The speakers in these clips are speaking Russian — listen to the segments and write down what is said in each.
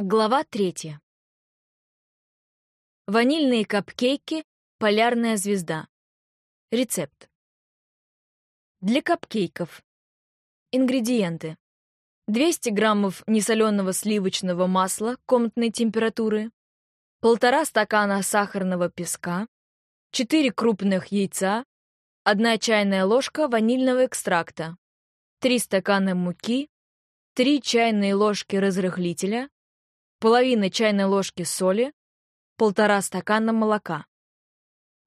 Глава третья. Ванильные капкейки «Полярная звезда». Рецепт. Для капкейков. Ингредиенты. 200 граммов несоленого сливочного масла комнатной температуры, полтора стакана сахарного песка, 4 крупных яйца, 1 чайная ложка ванильного экстракта, 3 стакана муки, 3 чайные ложки разрыхлителя, половина чайной ложки соли, полтора стакана молока.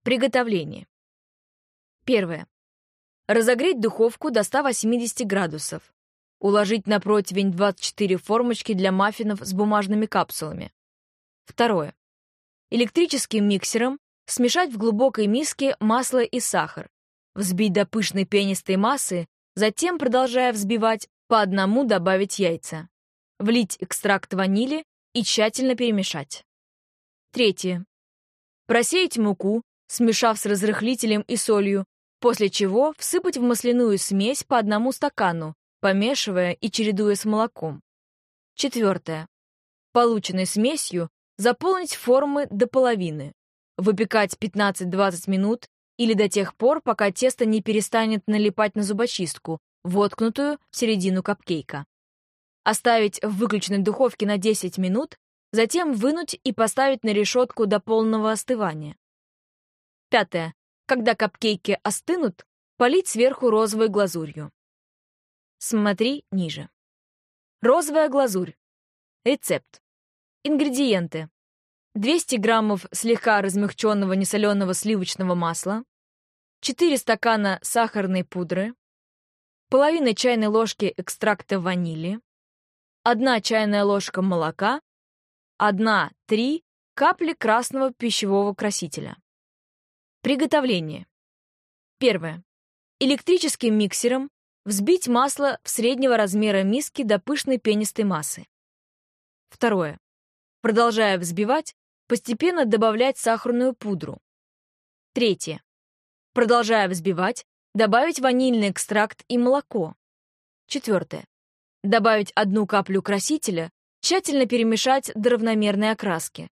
Приготовление. Первое. Разогреть духовку до 180 градусов. Уложить на противень 24 формочки для маффинов с бумажными капсулами. Второе. Электрическим миксером смешать в глубокой миске масло и сахар. Взбить до пышной пенистой массы, затем, продолжая взбивать, по одному добавить яйца. Влить экстракт ванили и тщательно перемешать. Третье. Просеять муку, смешав с разрыхлителем и солью, после чего всыпать в масляную смесь по одному стакану, помешивая и чередуя с молоком. Четвертое. Полученной смесью заполнить формы до половины. Выпекать 15-20 минут или до тех пор, пока тесто не перестанет налипать на зубочистку, воткнутую в середину капкейка. Оставить в выключенной духовке на 10 минут, затем вынуть и поставить на решетку до полного остывания. Пятое. Когда капкейки остынут, полить сверху розовой глазурью. Смотри ниже. Розовая глазурь. Рецепт. Ингредиенты. 200 граммов слегка размягченного несоленого сливочного масла, 4 стакана сахарной пудры, половина чайной ложки экстракта ванили, 1 чайная ложка молока, 1-3 капли красного пищевого красителя. Приготовление. Первое. Электрическим миксером взбить масло в среднего размера миски до пышной пенистой массы. Второе. Продолжая взбивать, постепенно добавлять сахарную пудру. Третье. Продолжая взбивать, добавить ванильный экстракт и молоко. Четвертое. Добавить одну каплю красителя, тщательно перемешать до равномерной окраски.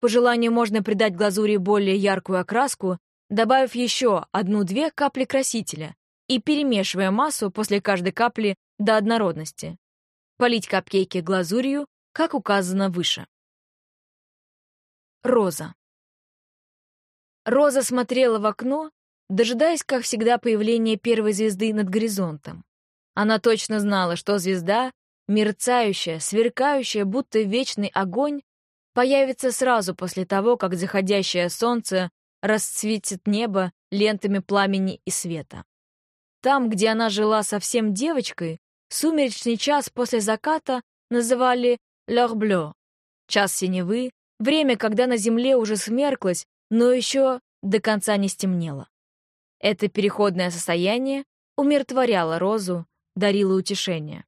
По желанию можно придать глазури более яркую окраску, добавив еще одну-две капли красителя и перемешивая массу после каждой капли до однородности. Полить капкейки глазурью, как указано выше. Роза. Роза смотрела в окно, дожидаясь, как всегда, появления первой звезды над горизонтом. Она точно знала, что звезда, мерцающая, сверкающая, будто вечный огонь, появится сразу после того, как заходящее солнце расцветит небо лентами пламени и света. Там, где она жила совсем девочкой, сумеречный час после заката называли «l'heure bleue» — час синевы, время, когда на земле уже смерклось, но еще до конца не стемнело. Это переходное состояние умиротворяло Розу, дарила утешение.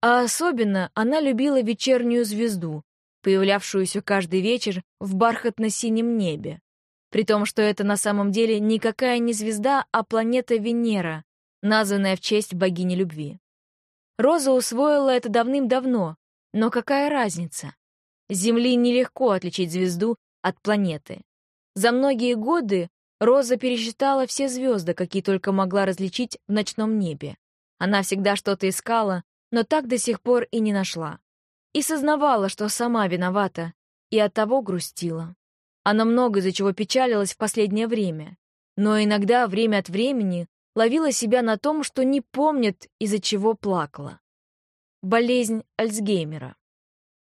А особенно она любила вечернюю звезду, появлявшуюся каждый вечер в бархатно-синем небе. При том, что это на самом деле никакая не звезда, а планета Венера, названная в честь богини любви. Роза усвоила это давным-давно, но какая разница? Земли нелегко отличить звезду от планеты. За многие годы Роза пересчитала все звезды, какие только могла различить в ночном небе. Она всегда что-то искала, но так до сих пор и не нашла. И сознавала, что сама виновата, и оттого грустила. Она много из-за чего печалилась в последнее время, но иногда, время от времени, ловила себя на том, что не помнит, из-за чего плакала. Болезнь Альцгеймера.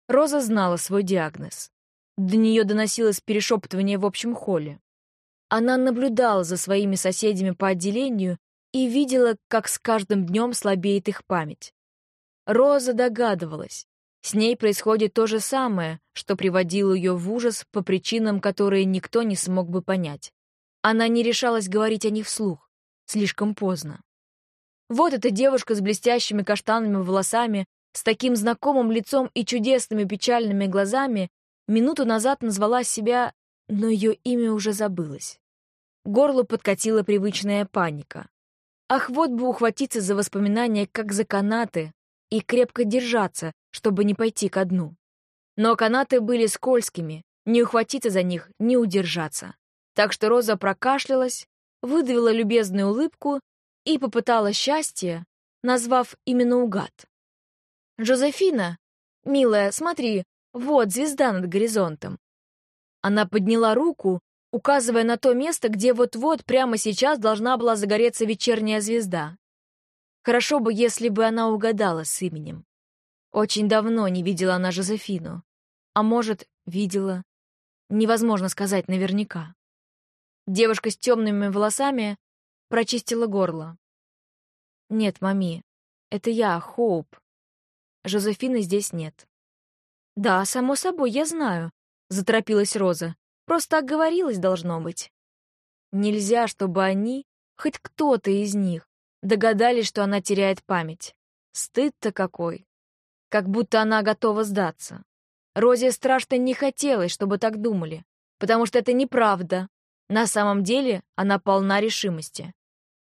Роза знала свой диагноз. До нее доносилось перешептывание в общем холле. Она наблюдала за своими соседями по отделению и видела, как с каждым днем слабеет их память. Роза догадывалась. С ней происходит то же самое, что приводило ее в ужас по причинам, которые никто не смог бы понять. Она не решалась говорить о них вслух. Слишком поздно. Вот эта девушка с блестящими каштанными волосами, с таким знакомым лицом и чудесными печальными глазами, минуту назад назвала себя, но ее имя уже забылось. Горло подкатила привычная паника. Ах, вот бы ухватиться за воспоминания, как за канаты, и крепко держаться, чтобы не пойти ко дну. Но канаты были скользкими, не ухватиться за них, не удержаться. Так что Роза прокашлялась, выдавила любезную улыбку и попытала счастье, назвав именно угад. «Жозефина, милая, смотри, вот звезда над горизонтом». Она подняла руку, указывая на то место, где вот-вот прямо сейчас должна была загореться вечерняя звезда. Хорошо бы, если бы она угадала с именем. Очень давно не видела она Жозефину. А может, видела. Невозможно сказать наверняка. Девушка с темными волосами прочистила горло. «Нет, мами, это я, Хоуп. Жозефины здесь нет». «Да, само собой, я знаю», — заторопилась Роза. Просто оговорилась, должно быть. Нельзя, чтобы они, хоть кто-то из них, догадались, что она теряет память. Стыд-то какой. Как будто она готова сдаться. Розе страшно не хотелось, чтобы так думали, потому что это неправда. На самом деле она полна решимости.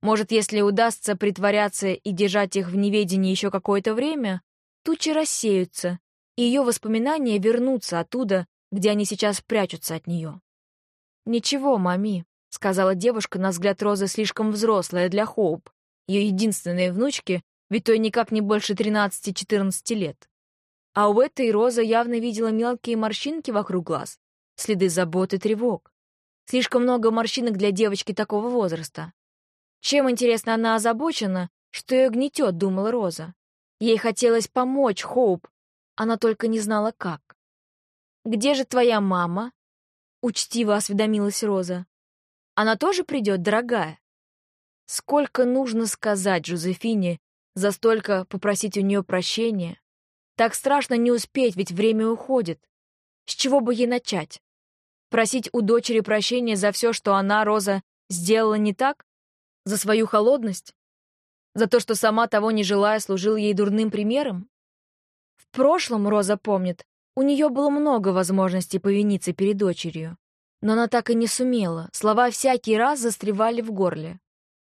Может, если удастся притворяться и держать их в неведении еще какое-то время, тучи рассеются, и ее воспоминания вернутся оттуда, где они сейчас прячутся от нее. «Ничего, мами», — сказала девушка, на взгляд Розы слишком взрослая для Хоуп, ее единственной внучки, ведь той никак не больше 13-14 лет. А у этой Роза явно видела мелкие морщинки вокруг глаз, следы забот и тревог. Слишком много морщинок для девочки такого возраста. Чем, интересно, она озабочена, что ее гнетет, думала Роза. Ей хотелось помочь Хоуп, она только не знала, как. «Где же твоя мама?» — учтиво осведомилась Роза. «Она тоже придет, дорогая?» Сколько нужно сказать Жозефине, за столько попросить у нее прощения? Так страшно не успеть, ведь время уходит. С чего бы ей начать? Просить у дочери прощения за все, что она, Роза, сделала не так? За свою холодность? За то, что сама того не желая служил ей дурным примером? В прошлом, Роза помнит, у нее было много возможностей повиниться перед дочерью, но она так и не сумела, слова всякий раз застревали в горле.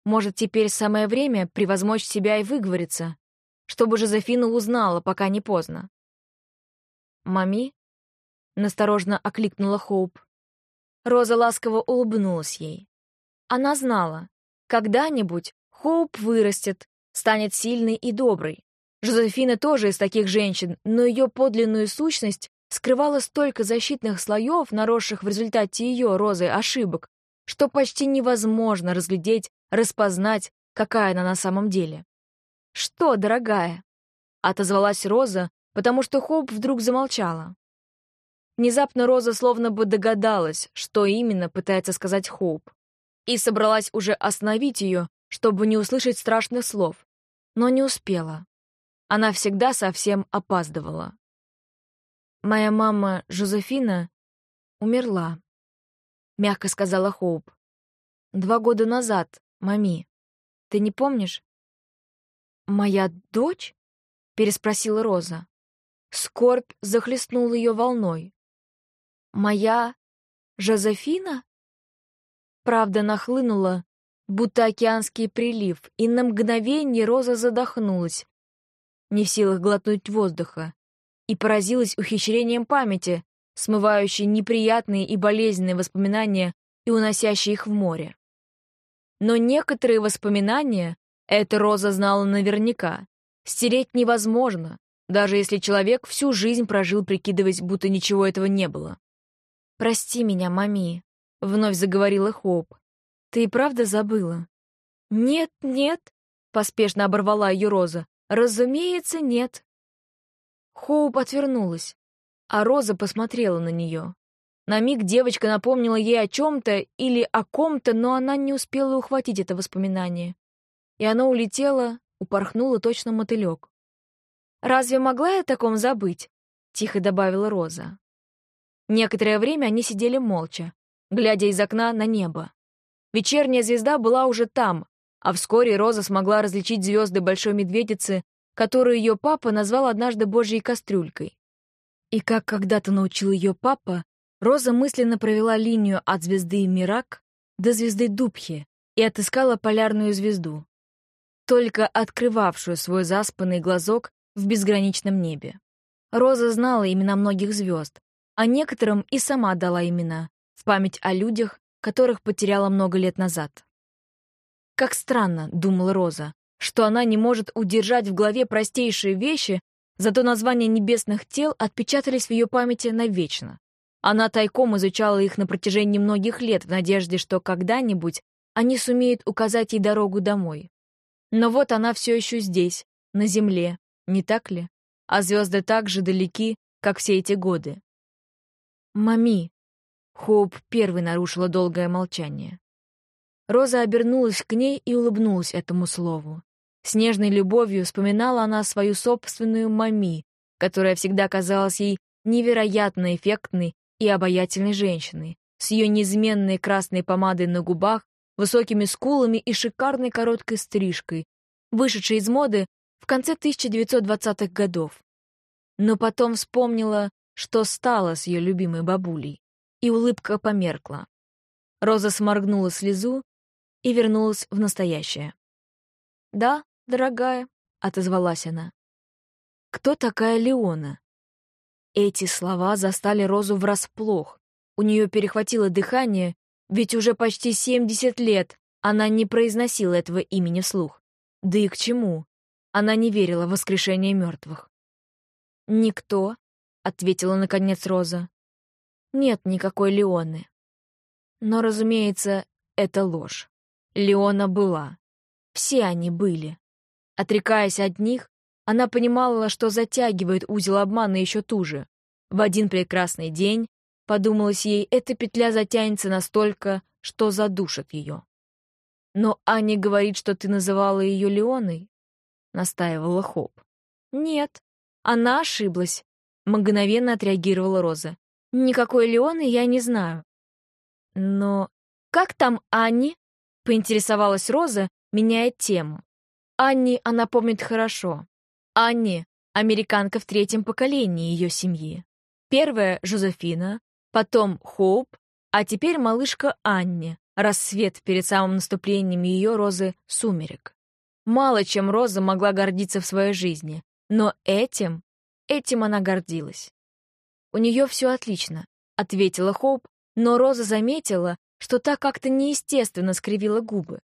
Может, теперь самое время превозмочь себя и выговориться, чтобы Жозефина узнала, пока не поздно. «Мами?» — насторожно окликнула Хоуп. Роза ласково улыбнулась ей. Она знала, когда-нибудь Хоуп вырастет, станет сильной и доброй, Жозефина тоже из таких женщин, но ее подлинную сущность скрывала столько защитных слоев, наросших в результате ее, Розы, ошибок, что почти невозможно разглядеть, распознать, какая она на самом деле. «Что, дорогая?» — отозвалась Роза, потому что Хоуп вдруг замолчала. Внезапно Роза словно бы догадалась, что именно пытается сказать Хоуп, и собралась уже остановить ее, чтобы не услышать страшных слов, но не успела. Она всегда совсем опаздывала. «Моя мама, Жозефина, умерла», — мягко сказала Хоуп. «Два года назад, мами. Ты не помнишь?» «Моя дочь?» — переспросила Роза. Скорбь захлестнула ее волной. «Моя Жозефина?» Правда нахлынула, будто океанский прилив, и на мгновение Роза задохнулась, не в силах глотнуть воздуха, и поразилась ухищрением памяти, смывающей неприятные и болезненные воспоминания и уносящей их в море. Но некоторые воспоминания, эта Роза знала наверняка, стереть невозможно, даже если человек всю жизнь прожил, прикидываясь, будто ничего этого не было. «Прости меня, мами», — вновь заговорила Хоуп. «Ты и правда забыла?» «Нет, нет», — поспешно оборвала ее Роза. «Разумеется, нет». Хоуп отвернулась, а Роза посмотрела на нее. На миг девочка напомнила ей о чем-то или о ком-то, но она не успела ухватить это воспоминание. И оно улетело, упорхнуло точно мотылек. «Разве могла я о таком забыть?» — тихо добавила Роза. Некоторое время они сидели молча, глядя из окна на небо. Вечерняя звезда была уже там, а вскоре Роза смогла различить звезды Большой Медведицы, которую ее папа назвал однажды Божьей кастрюлькой. И как когда-то научил ее папа, Роза мысленно провела линию от звезды Мирак до звезды Дубхи и отыскала полярную звезду, только открывавшую свой заспанный глазок в безграничном небе. Роза знала имена многих звезд, а некоторым и сама дала имена, в память о людях, которых потеряла много лет назад. Как странно, думала Роза, что она не может удержать в голове простейшие вещи, зато названия небесных тел отпечатались в ее памяти навечно. Она тайком изучала их на протяжении многих лет в надежде, что когда-нибудь они сумеют указать ей дорогу домой. Но вот она все еще здесь, на Земле, не так ли? А звезды так же далеки, как все эти годы. «Мами!» — Хоуп первый нарушила долгое молчание. Роза обернулась к ней и улыбнулась этому слову. С нежной любовью вспоминала она свою собственную мами, которая всегда казалась ей невероятно эффектной и обаятельной женщиной, с ее неизменной красной помадой на губах, высокими скулами и шикарной короткой стрижкой, вышедшей из моды в конце 1920-х годов. Но потом вспомнила, что стало с ее любимой бабулей, и улыбка померкла. Роза сморгнула слезу и вернулась в настоящее. «Да, дорогая», — отозвалась она. «Кто такая Леона?» Эти слова застали Розу врасплох. У нее перехватило дыхание, ведь уже почти 70 лет она не произносила этого имени вслух. Да и к чему? Она не верила в воскрешение мертвых. «Никто», — ответила наконец Роза. «Нет никакой Леоны». Но, разумеется, это ложь. Леона была. Все они были. Отрекаясь от них, она понимала, что затягивает узел обмана еще туже. В один прекрасный день, подумалось ей, эта петля затянется настолько, что задушит ее. «Но Аня говорит, что ты называла ее Леоной?» — настаивала Хоп. «Нет, она ошиблась», — мгновенно отреагировала Роза. «Никакой Леоны я не знаю». «Но как там Анни?» — поинтересовалась Роза, меняя тему. Анни она помнит хорошо. Анни — американка в третьем поколении ее семьи. Первая — Жозефина, потом Хоуп, а теперь малышка Анни, рассвет перед самым наступлением ее розы сумерек. Мало чем Роза могла гордиться в своей жизни, но этим, этим она гордилась. «У нее все отлично», — ответила Хоуп, но Роза заметила, что та как-то неестественно скривила губы.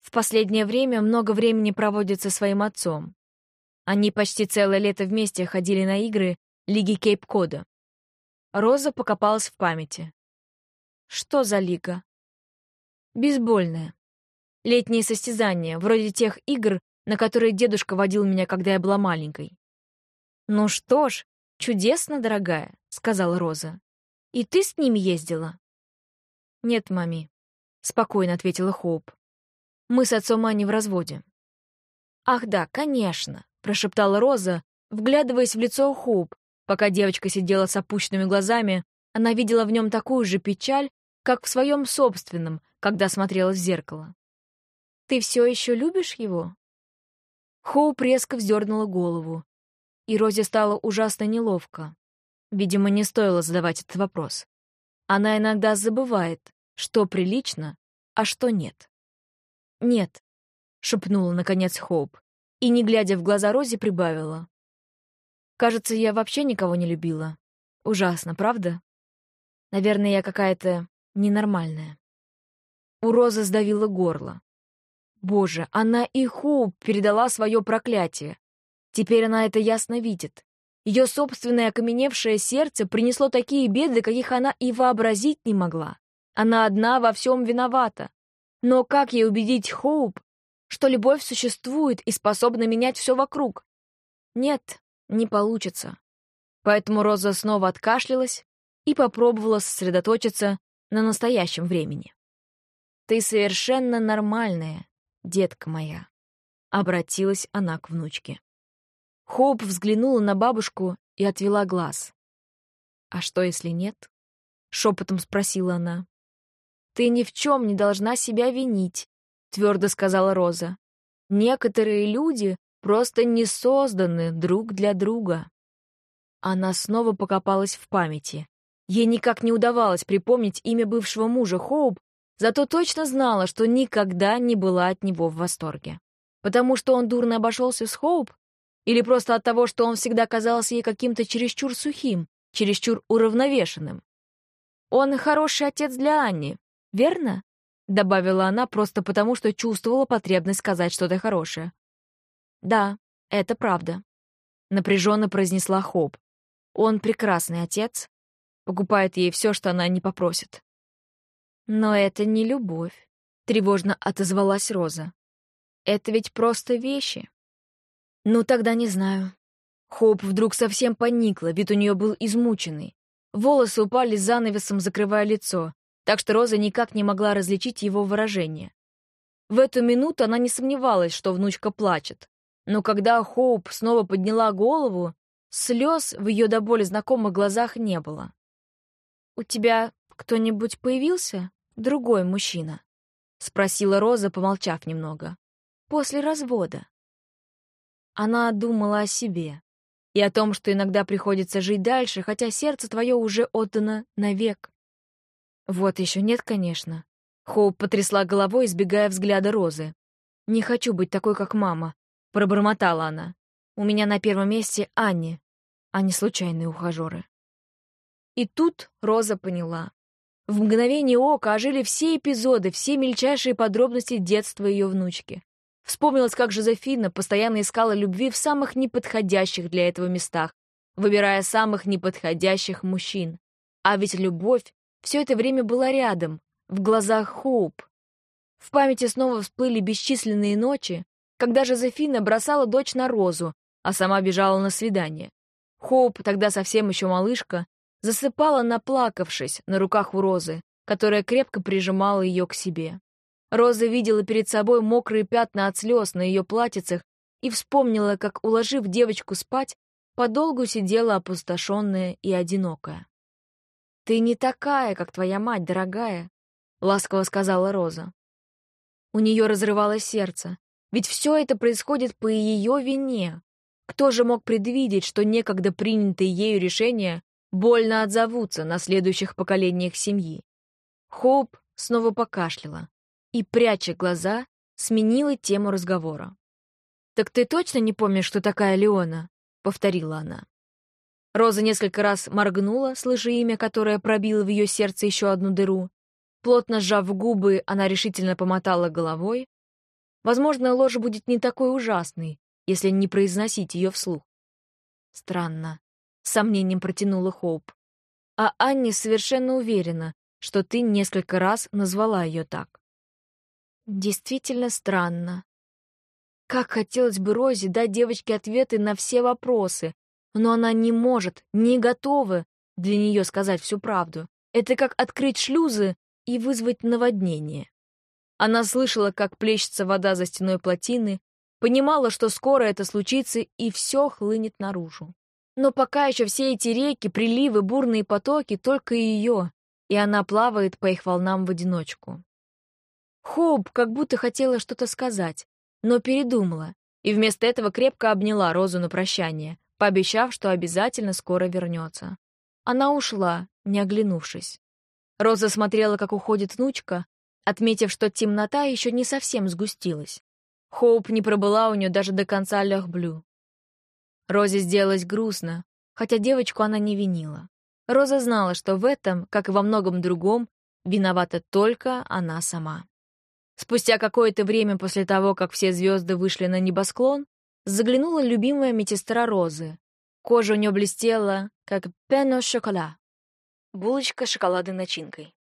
В последнее время много времени проводит со своим отцом. Они почти целое лето вместе ходили на игры Лиги Кейп-Кода. Роза покопалась в памяти. Что за лига? Бейсбольная. Летние состязания, вроде тех игр, на которые дедушка водил меня, когда я была маленькой. «Ну что ж, чудесно, дорогая», — сказала Роза. «И ты с ними ездила?» «Нет, мами», — спокойно ответила Хоуп. «Мы с отцом Ани в разводе». «Ах да, конечно», — прошептала Роза, вглядываясь в лицо Хоуп. Пока девочка сидела с опущенными глазами, она видела в нем такую же печаль, как в своем собственном, когда смотрела в зеркало. «Ты все еще любишь его?» Хоуп резко вздернула голову, и Розе стало ужасно неловко. Видимо, не стоило задавать этот вопрос. Она иногда забывает, что прилично, а что нет. «Нет», — шепнула, наконец, Хоуп, и, не глядя в глаза Розе, прибавила. «Кажется, я вообще никого не любила. Ужасно, правда? Наверное, я какая-то ненормальная». У Розы сдавило горло. Боже, она и Хоуп передала свое проклятие. Теперь она это ясно видит. Ее собственное окаменевшее сердце принесло такие беды, каких она и вообразить не могла. Она одна во всем виновата. Но как ей убедить Хоуп, что любовь существует и способна менять все вокруг? Нет, не получится. Поэтому Роза снова откашлялась и попробовала сосредоточиться на настоящем времени. «Ты совершенно нормальная, детка моя», — обратилась она к внучке. Хоуп взглянула на бабушку и отвела глаз. «А что, если нет?» — шепотом спросила она. «Ты ни в чем не должна себя винить», — твердо сказала Роза. «Некоторые люди просто не созданы друг для друга». Она снова покопалась в памяти. Ей никак не удавалось припомнить имя бывшего мужа Хоуп, зато точно знала, что никогда не была от него в восторге. Потому что он дурно обошелся с Хоуп, Или просто от того, что он всегда казался ей каким-то чересчур сухим, чересчур уравновешенным? «Он хороший отец для Анни, верно?» — добавила она просто потому, что чувствовала потребность сказать что-то хорошее. «Да, это правда», — напряженно произнесла Хоп. «Он прекрасный отец, покупает ей все, что она не попросит». «Но это не любовь», — тревожно отозвалась Роза. «Это ведь просто вещи». «Ну, тогда не знаю». Хоуп вдруг совсем поникла, вид у нее был измученный. Волосы упали занавесом, закрывая лицо, так что Роза никак не могла различить его выражение. В эту минуту она не сомневалась, что внучка плачет. Но когда Хоуп снова подняла голову, слез в ее до боли знакомых глазах не было. «У тебя кто-нибудь появился? Другой мужчина?» — спросила Роза, помолчав немного. «После развода». Она думала о себе и о том, что иногда приходится жить дальше, хотя сердце твое уже отдано навек. Вот еще нет, конечно. Хоуп потрясла головой, избегая взгляда Розы. «Не хочу быть такой, как мама», — пробормотала она. «У меня на первом месте Анни, а не случайные ухажеры». И тут Роза поняла. В мгновение ока ожили все эпизоды, все мельчайшие подробности детства ее внучки. Вспомнилось, как Жозефина постоянно искала любви в самых неподходящих для этого местах, выбирая самых неподходящих мужчин. А ведь любовь все это время была рядом, в глазах Хоуп. В памяти снова всплыли бесчисленные ночи, когда Жозефина бросала дочь на Розу, а сама бежала на свидание. Хоуп, тогда совсем еще малышка, засыпала, наплакавшись на руках у Розы, которая крепко прижимала ее к себе. Роза видела перед собой мокрые пятна от слез на ее платьицах и вспомнила, как, уложив девочку спать, подолгу сидела опустошенная и одинокая. «Ты не такая, как твоя мать, дорогая», — ласково сказала Роза. У нее разрывалось сердце, ведь все это происходит по ее вине. Кто же мог предвидеть, что некогда принятые ею решения больно отзовутся на следующих поколениях семьи. Хоуп снова покашляла и, пряча глаза, сменила тему разговора. «Так ты точно не помнишь, что такая Леона?» — повторила она. Роза несколько раз моргнула, слыша имя, которое пробило в ее сердце еще одну дыру. Плотно сжав губы, она решительно помотала головой. Возможно, ложь будет не такой ужасной, если не произносить ее вслух. Странно. — с сомнением протянула Хоуп. «А Анни совершенно уверена, что ты несколько раз назвала ее так». «Действительно странно. Как хотелось бы Розе дать девочке ответы на все вопросы, но она не может, не готова для нее сказать всю правду. Это как открыть шлюзы и вызвать наводнение. Она слышала, как плещется вода за стеной плотины, понимала, что скоро это случится, и все хлынет наружу. Но пока еще все эти реки, приливы, бурные потоки — только ее, и она плавает по их волнам в одиночку. Хоуп как будто хотела что-то сказать, но передумала, и вместо этого крепко обняла Розу на прощание, пообещав, что обязательно скоро вернется. Она ушла, не оглянувшись. Роза смотрела, как уходит внучка, отметив, что темнота еще не совсем сгустилась. Хоуп не пробыла у нее даже до конца Лехблю. Розе сделалось грустно, хотя девочку она не винила. Роза знала, что в этом, как и во многом другом, виновата только она сама. Спустя какое-то время после того, как все звезды вышли на небосклон, заглянула любимая медсестра Розы. Кожа у нее блестела, как пено шокола. Булочка с шоколадной начинкой.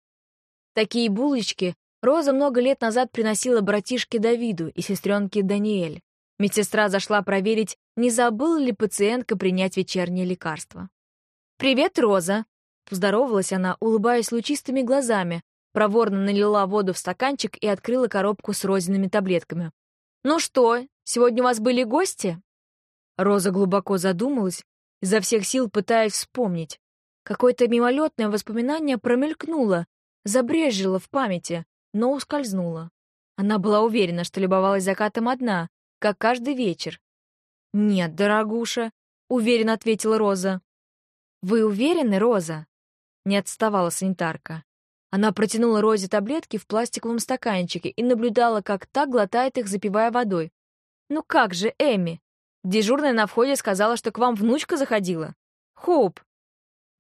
Такие булочки Роза много лет назад приносила братишке Давиду и сестренке Даниэль. Медсестра зашла проверить, не забыла ли пациентка принять вечернее лекарство. «Привет, Роза!» — поздоровалась она, улыбаясь лучистыми глазами, проворно налила воду в стаканчик и открыла коробку с розиными таблетками. «Ну что, сегодня у вас были гости?» Роза глубоко задумалась, изо всех сил пытаясь вспомнить. Какое-то мимолетное воспоминание промелькнуло, забрежило в памяти, но ускользнуло. Она была уверена, что любовалась закатом одна, как каждый вечер. «Нет, дорогуша», — уверенно ответила Роза. «Вы уверены, Роза?» Не отставала санитарка. Она протянула Розе таблетки в пластиковом стаканчике и наблюдала, как та глотает их, запивая водой. «Ну как же, Эми? Дежурная на входе сказала, что к вам внучка заходила. Хоуп.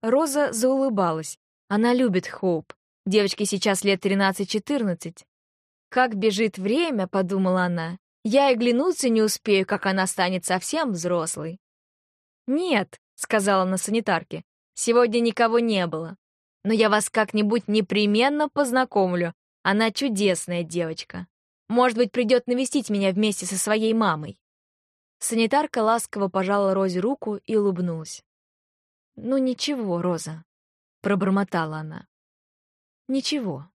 Роза заулыбалась. Она любит Хоуп. Девочке сейчас лет 13-14. «Как бежит время», — подумала она. «Я и глянуться не успею, как она станет совсем взрослой». «Нет», — сказала на санитарке, — «сегодня никого не было. Но я вас как-нибудь непременно познакомлю. Она чудесная девочка. Может быть, придет навестить меня вместе со своей мамой». Санитарка ласково пожала Розе руку и улыбнулась. «Ну ничего, Роза», — пробормотала она. «Ничего».